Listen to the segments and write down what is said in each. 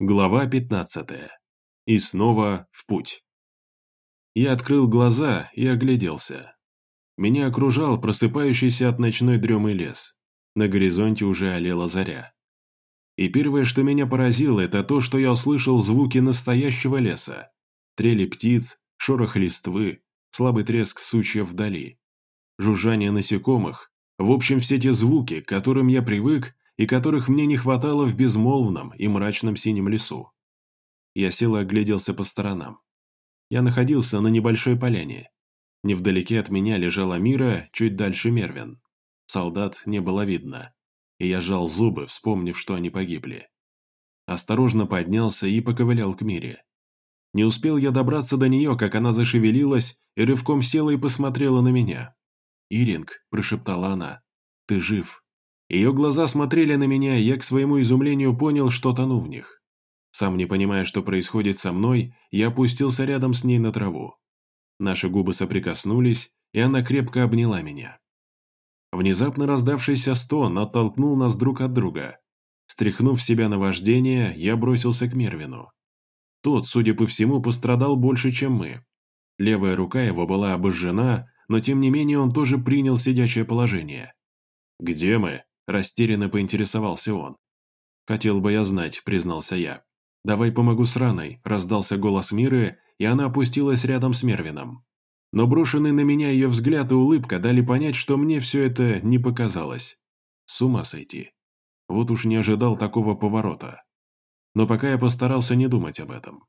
Глава 15. И снова в путь. Я открыл глаза и огляделся. Меня окружал просыпающийся от ночной дремы лес. На горизонте уже олела заря. И первое, что меня поразило, это то, что я услышал звуки настоящего леса. Трели птиц, шорох листвы, слабый треск сучьев вдали. Жужжание насекомых. В общем, все те звуки, к которым я привык и которых мне не хватало в безмолвном и мрачном синем лесу. Я сел и огляделся по сторонам. Я находился на небольшой поляне. Невдалеке от меня лежала Мира, чуть дальше Мервин. Солдат не было видно, и я сжал зубы, вспомнив, что они погибли. Осторожно поднялся и поковылял к Мире. Не успел я добраться до нее, как она зашевелилась и рывком села и посмотрела на меня. «Иринг», – прошептала она, – «ты жив». Ее глаза смотрели на меня, и я к своему изумлению понял, что тону в них. Сам не понимая, что происходит со мной, я опустился рядом с ней на траву. Наши губы соприкоснулись, и она крепко обняла меня. Внезапно раздавшийся стон оттолкнул нас друг от друга. Стряхнув себя на вождение, я бросился к Мервину. Тот, судя по всему, пострадал больше, чем мы. Левая рука его была обожжена, но тем не менее он тоже принял сидячее положение. «Где мы?» Растерянно поинтересовался он. «Хотел бы я знать», — признался я. «Давай помогу с раной», — раздался голос Миры, и она опустилась рядом с Мервином. Но брошенный на меня ее взгляд и улыбка дали понять, что мне все это не показалось. С ума сойти. Вот уж не ожидал такого поворота. Но пока я постарался не думать об этом.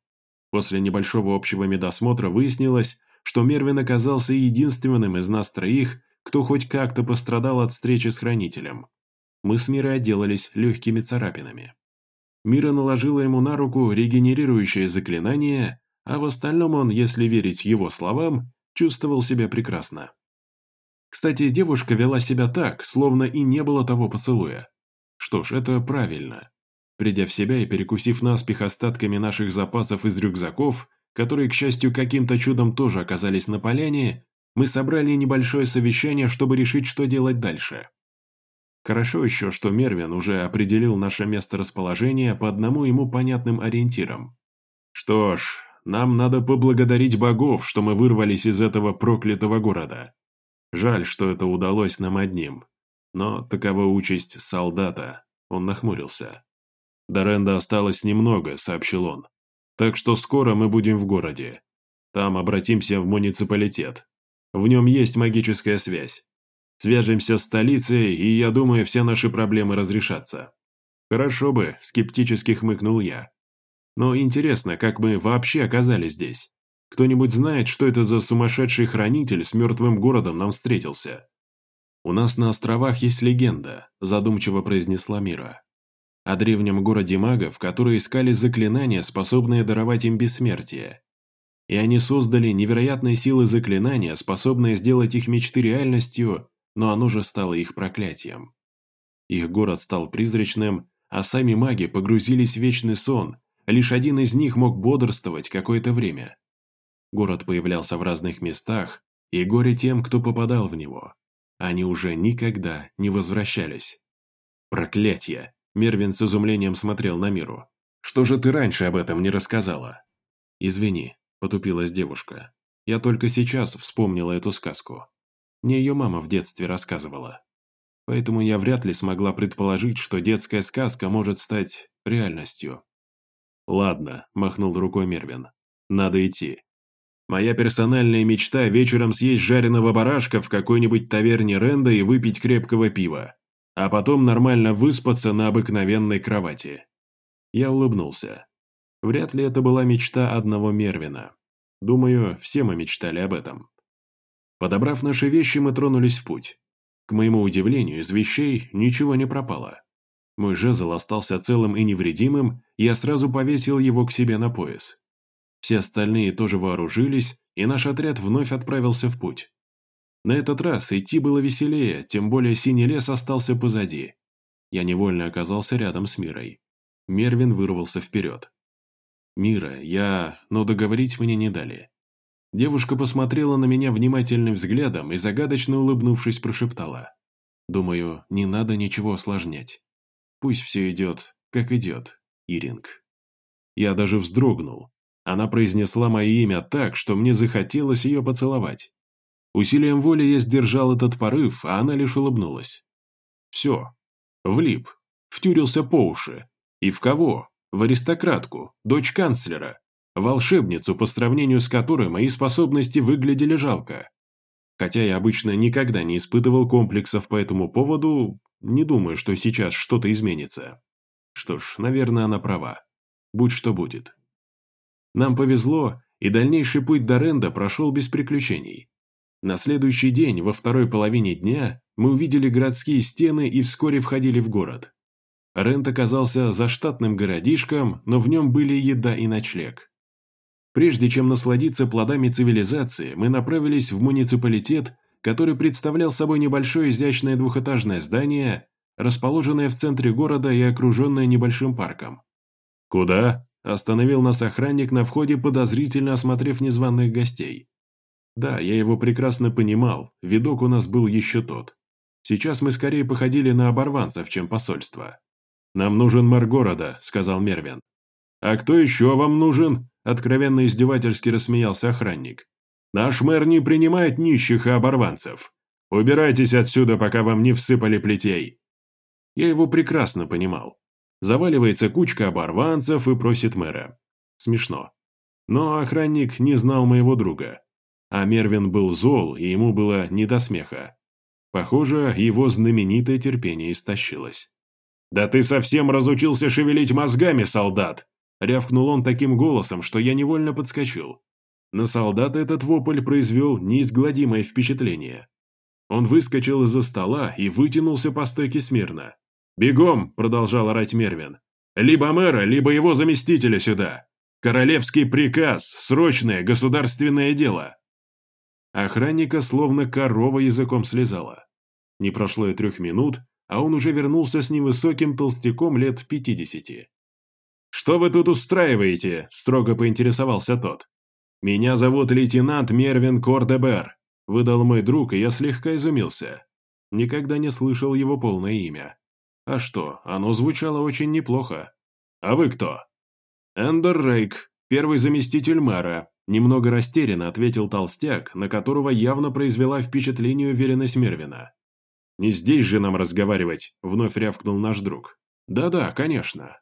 После небольшого общего медосмотра выяснилось, что Мервин оказался единственным из нас троих, кто хоть как-то пострадал от встречи с Хранителем. Мы с Мирой отделались легкими царапинами. Мира наложила ему на руку регенерирующее заклинание, а в остальном он, если верить его словам, чувствовал себя прекрасно. Кстати, девушка вела себя так, словно и не было того поцелуя. Что ж, это правильно. Придя в себя и перекусив наспех остатками наших запасов из рюкзаков, которые, к счастью, каким-то чудом тоже оказались на поляне, мы собрали небольшое совещание, чтобы решить, что делать дальше. Хорошо еще, что Мервин уже определил наше место расположения по одному ему понятным ориентирам. Что ж, нам надо поблагодарить богов, что мы вырвались из этого проклятого города. Жаль, что это удалось нам одним. Но такова участь солдата. Он нахмурился. До Ренда осталось немного, сообщил он. Так что скоро мы будем в городе. Там обратимся в муниципалитет. В нем есть магическая связь. Свяжемся с столицей, и я думаю, все наши проблемы разрешатся. Хорошо бы, скептически хмыкнул я. Но интересно, как мы вообще оказались здесь? Кто-нибудь знает, что это за сумасшедший хранитель с мертвым городом нам встретился? У нас на островах есть легенда, задумчиво произнесла Мира. О древнем городе магов, которые искали заклинания, способные даровать им бессмертие. И они создали невероятные силы заклинания, способные сделать их мечты реальностью но оно же стало их проклятием. Их город стал призрачным, а сами маги погрузились в вечный сон, лишь один из них мог бодрствовать какое-то время. Город появлялся в разных местах, и горе тем, кто попадал в него. Они уже никогда не возвращались. Проклятье! Мервин с изумлением смотрел на миру. «Что же ты раньше об этом не рассказала?» «Извини», — потупилась девушка. «Я только сейчас вспомнила эту сказку. Мне ее мама в детстве рассказывала. Поэтому я вряд ли смогла предположить, что детская сказка может стать реальностью. «Ладно», – махнул рукой Мервин. «Надо идти. Моя персональная мечта – вечером съесть жареного барашка в какой-нибудь таверне Ренда и выпить крепкого пива, а потом нормально выспаться на обыкновенной кровати». Я улыбнулся. Вряд ли это была мечта одного Мервина. Думаю, все мы мечтали об этом. Подобрав наши вещи, мы тронулись в путь. К моему удивлению, из вещей ничего не пропало. Мой жезл остался целым и невредимым, я сразу повесил его к себе на пояс. Все остальные тоже вооружились, и наш отряд вновь отправился в путь. На этот раз идти было веселее, тем более синий лес остался позади. Я невольно оказался рядом с Мирой. Мервин вырвался вперед. «Мира, я... но договорить мне не дали. Девушка посмотрела на меня внимательным взглядом и, загадочно улыбнувшись, прошептала. «Думаю, не надо ничего осложнять. Пусть все идет, как идет, Иринг». Я даже вздрогнул. Она произнесла мое имя так, что мне захотелось ее поцеловать. Усилием воли я сдержал этот порыв, а она лишь улыбнулась. Все. Влип. Втюрился по уши. И в кого? В аристократку, дочь канцлера. Волшебницу, по сравнению с которой мои способности выглядели жалко. Хотя я обычно никогда не испытывал комплексов по этому поводу, не думаю, что сейчас что-то изменится. Что ж, наверное, она права. Будь что будет. Нам повезло, и дальнейший путь до Ренда прошел без приключений. На следующий день, во второй половине дня, мы увидели городские стены и вскоре входили в город. Рент оказался заштатным городишком, но в нем были еда и ночлег. Прежде чем насладиться плодами цивилизации, мы направились в муниципалитет, который представлял собой небольшое изящное двухэтажное здание, расположенное в центре города и окруженное небольшим парком. «Куда?» – остановил нас охранник на входе, подозрительно осмотрев незваных гостей. Да, я его прекрасно понимал, видок у нас был еще тот. Сейчас мы скорее походили на оборванцев, чем посольство. «Нам нужен мэр города», – сказал Мервин. «А кто еще вам нужен?» – откровенно издевательски рассмеялся охранник. «Наш мэр не принимает нищих и оборванцев. Убирайтесь отсюда, пока вам не всыпали плетей». Я его прекрасно понимал. Заваливается кучка оборванцев и просит мэра. Смешно. Но охранник не знал моего друга. А Мервин был зол, и ему было не до смеха. Похоже, его знаменитое терпение истощилось. «Да ты совсем разучился шевелить мозгами, солдат!» Рявкнул он таким голосом, что я невольно подскочил. На солдата этот вопль произвел неизгладимое впечатление. Он выскочил из-за стола и вытянулся по стойке смирно. «Бегом!» – продолжал орать Мервин. «Либо мэра, либо его заместителя сюда! Королевский приказ, срочное государственное дело!» Охранника словно корова языком слезала. Не прошло и трех минут, а он уже вернулся с невысоким толстяком лет пятидесяти. «Что вы тут устраиваете?» – строго поинтересовался тот. «Меня зовут лейтенант Мервин Кордебер», – выдал мой друг, и я слегка изумился. Никогда не слышал его полное имя. А что, оно звучало очень неплохо. «А вы кто?» «Эндер Рейк, первый заместитель мэра», немного растерянно ответил толстяк, на которого явно произвела впечатление уверенность Мервина. «Не здесь же нам разговаривать», — вновь рявкнул наш друг. «Да-да, конечно».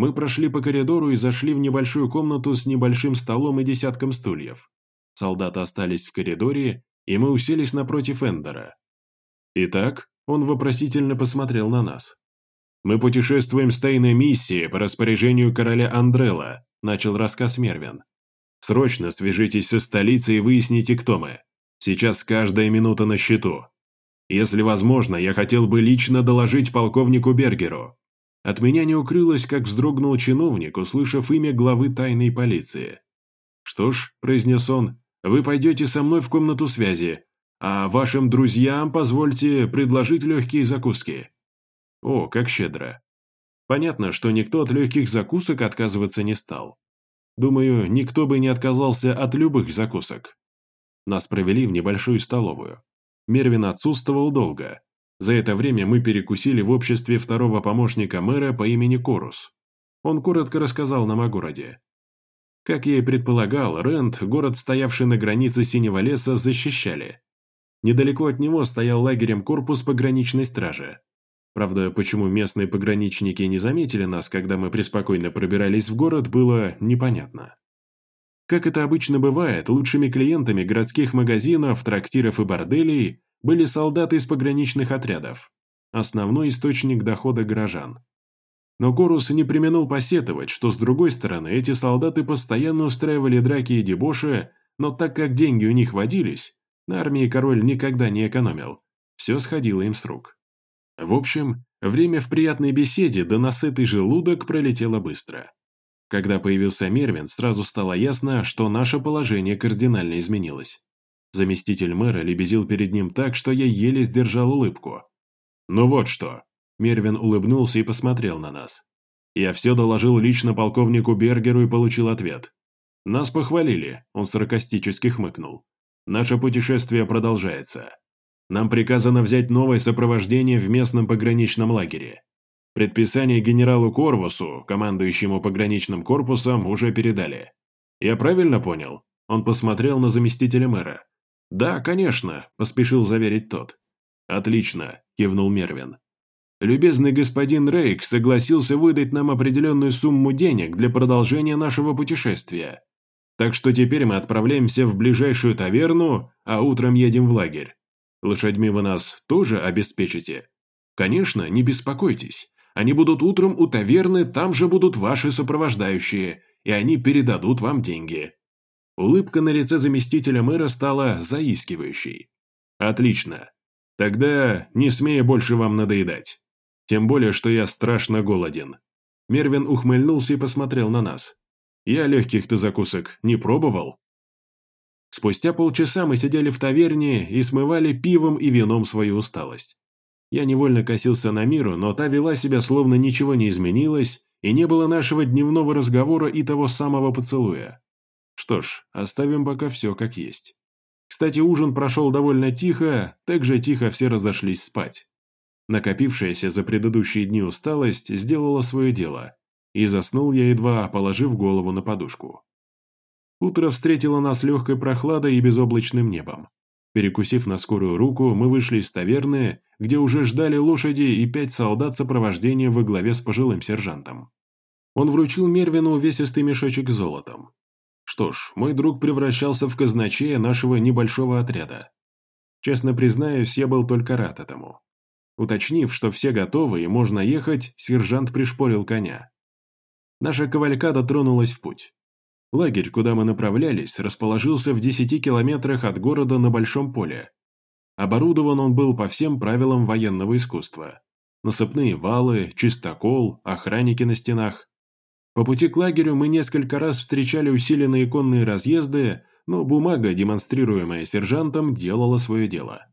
Мы прошли по коридору и зашли в небольшую комнату с небольшим столом и десятком стульев. Солдаты остались в коридоре, и мы уселись напротив Эндера. «Итак, он вопросительно посмотрел на нас. «Мы путешествуем с тайной миссией по распоряжению короля Андрела», начал рассказ Мервин. «Срочно свяжитесь со столицей и выясните, кто мы. Сейчас каждая минута на счету. Если возможно, я хотел бы лично доложить полковнику Бергеру». От меня не укрылось, как вздрогнул чиновник, услышав имя главы тайной полиции. «Что ж», — произнес он, — «вы пойдете со мной в комнату связи, а вашим друзьям позвольте предложить легкие закуски». О, как щедро. Понятно, что никто от легких закусок отказываться не стал. Думаю, никто бы не отказался от любых закусок. Нас провели в небольшую столовую. Мервин отсутствовал долго. За это время мы перекусили в обществе второго помощника мэра по имени Корус. Он коротко рассказал нам о городе. Как я и предполагал, Рент, город, стоявший на границе Синего леса, защищали. Недалеко от него стоял лагерем корпус пограничной стражи. Правда, почему местные пограничники не заметили нас, когда мы преспокойно пробирались в город, было непонятно. Как это обычно бывает, лучшими клиентами городских магазинов, трактиров и борделей были солдаты из пограничных отрядов, основной источник дохода горожан. Но Корус не применил посетовать, что с другой стороны эти солдаты постоянно устраивали драки и дебоши, но так как деньги у них водились, на армии король никогда не экономил. Все сходило им с рук. В общем, время в приятной беседе до насытый желудок пролетело быстро. Когда появился Мервин, сразу стало ясно, что наше положение кардинально изменилось. Заместитель мэра лебезил перед ним так, что я еле сдержал улыбку. «Ну вот что!» Мервин улыбнулся и посмотрел на нас. Я все доложил лично полковнику Бергеру и получил ответ. «Нас похвалили», — он саркастически хмыкнул. Наше путешествие продолжается. Нам приказано взять новое сопровождение в местном пограничном лагере. Предписание генералу Корвусу, командующему пограничным корпусом, уже передали. Я правильно понял? Он посмотрел на заместителя мэра. «Да, конечно», – поспешил заверить тот. «Отлично», – кивнул Мервин. «Любезный господин Рейк согласился выдать нам определенную сумму денег для продолжения нашего путешествия. Так что теперь мы отправляемся в ближайшую таверну, а утром едем в лагерь. Лошадьми вы нас тоже обеспечите? Конечно, не беспокойтесь. Они будут утром у таверны, там же будут ваши сопровождающие, и они передадут вам деньги». Улыбка на лице заместителя мэра стала заискивающей. «Отлично. Тогда не смею больше вам надоедать. Тем более, что я страшно голоден». Мервин ухмыльнулся и посмотрел на нас. «Я легких-то закусок не пробовал?» Спустя полчаса мы сидели в таверне и смывали пивом и вином свою усталость. Я невольно косился на миру, но та вела себя, словно ничего не изменилось, и не было нашего дневного разговора и того самого поцелуя. Что ж, оставим пока все как есть. Кстати, ужин прошел довольно тихо, так же тихо все разошлись спать. Накопившаяся за предыдущие дни усталость сделала свое дело, и заснул я едва, положив голову на подушку. Утро встретило нас легкой прохладой и безоблачным небом. Перекусив на скорую руку, мы вышли из таверны, где уже ждали лошади и пять солдат сопровождения во главе с пожилым сержантом. Он вручил Мервину увесистый мешочек с золотом. Что ж, мой друг превращался в казначея нашего небольшого отряда. Честно признаюсь, я был только рад этому. Уточнив, что все готовы и можно ехать, сержант пришпорил коня. Наша кавалькада тронулась в путь. Лагерь, куда мы направлялись, расположился в 10 километрах от города на большом поле. Оборудован он был по всем правилам военного искусства. Насыпные валы, чистокол, охранники на стенах. По пути к лагерю мы несколько раз встречали усиленные конные разъезды, но бумага, демонстрируемая сержантом, делала свое дело.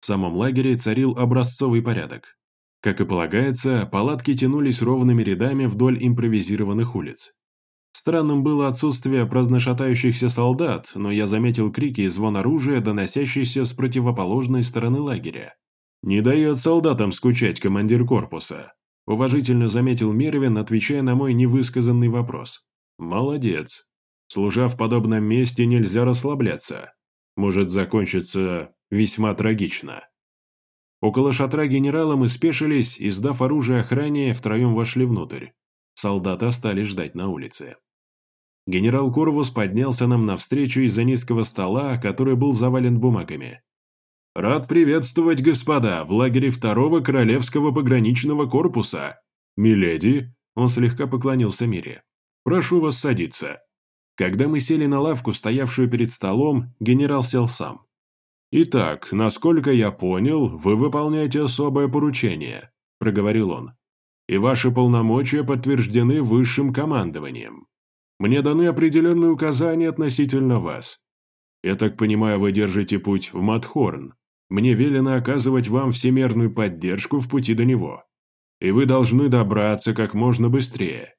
В самом лагере царил образцовый порядок. Как и полагается, палатки тянулись ровными рядами вдоль импровизированных улиц. Странным было отсутствие праздношатающихся солдат, но я заметил крики и звон оружия, доносящиеся с противоположной стороны лагеря. «Не дает солдатам скучать командир корпуса», – уважительно заметил Мервин, отвечая на мой невысказанный вопрос. «Молодец. Служа в подобном месте, нельзя расслабляться. Может закончиться весьма трагично». Около шатра генерала мы спешились и, сдав оружие охране, втроем вошли внутрь. Солдаты остались ждать на улице. Генерал Корвус поднялся нам навстречу из-за низкого стола, который был завален бумагами. «Рад приветствовать, господа, в лагере второго Королевского пограничного корпуса. Миледи!» Он слегка поклонился Мире. «Прошу вас садиться». Когда мы сели на лавку, стоявшую перед столом, генерал сел сам. «Итак, насколько я понял, вы выполняете особое поручение», – проговорил он. «И ваши полномочия подтверждены высшим командованием. Мне даны определенные указания относительно вас. Я так понимаю, вы держите путь в Матхорн. Мне велено оказывать вам всемерную поддержку в пути до него. И вы должны добраться как можно быстрее.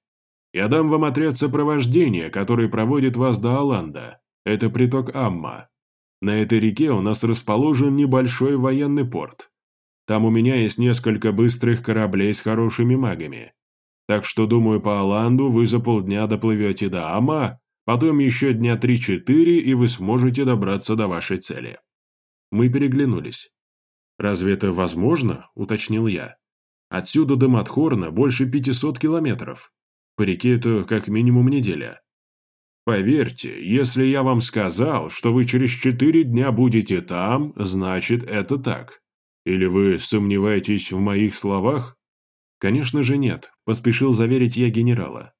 Я дам вам отряд сопровождения, который проводит вас до Аланда. Это приток Амма. На этой реке у нас расположен небольшой военный порт. Там у меня есть несколько быстрых кораблей с хорошими магами. Так что, думаю, по Аланду вы за полдня доплывете до Ама, потом еще дня три-четыре, и вы сможете добраться до вашей цели». Мы переглянулись. «Разве это возможно?» – уточнил я. «Отсюда до Матхорна больше 500 километров. По реке это как минимум неделя». «Поверьте, если я вам сказал, что вы через четыре дня будете там, значит это так. Или вы сомневаетесь в моих словах?» «Конечно же нет», – поспешил заверить я генерала.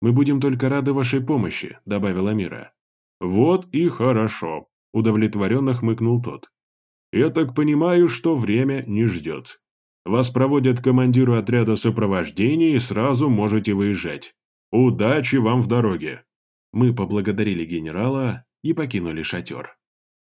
«Мы будем только рады вашей помощи», – добавила Мира. «Вот и хорошо», – удовлетворенно хмыкнул тот. «Я так понимаю, что время не ждет. Вас проводят командиру отряда сопровождения и сразу можете выезжать. Удачи вам в дороге!» Мы поблагодарили генерала и покинули шатер.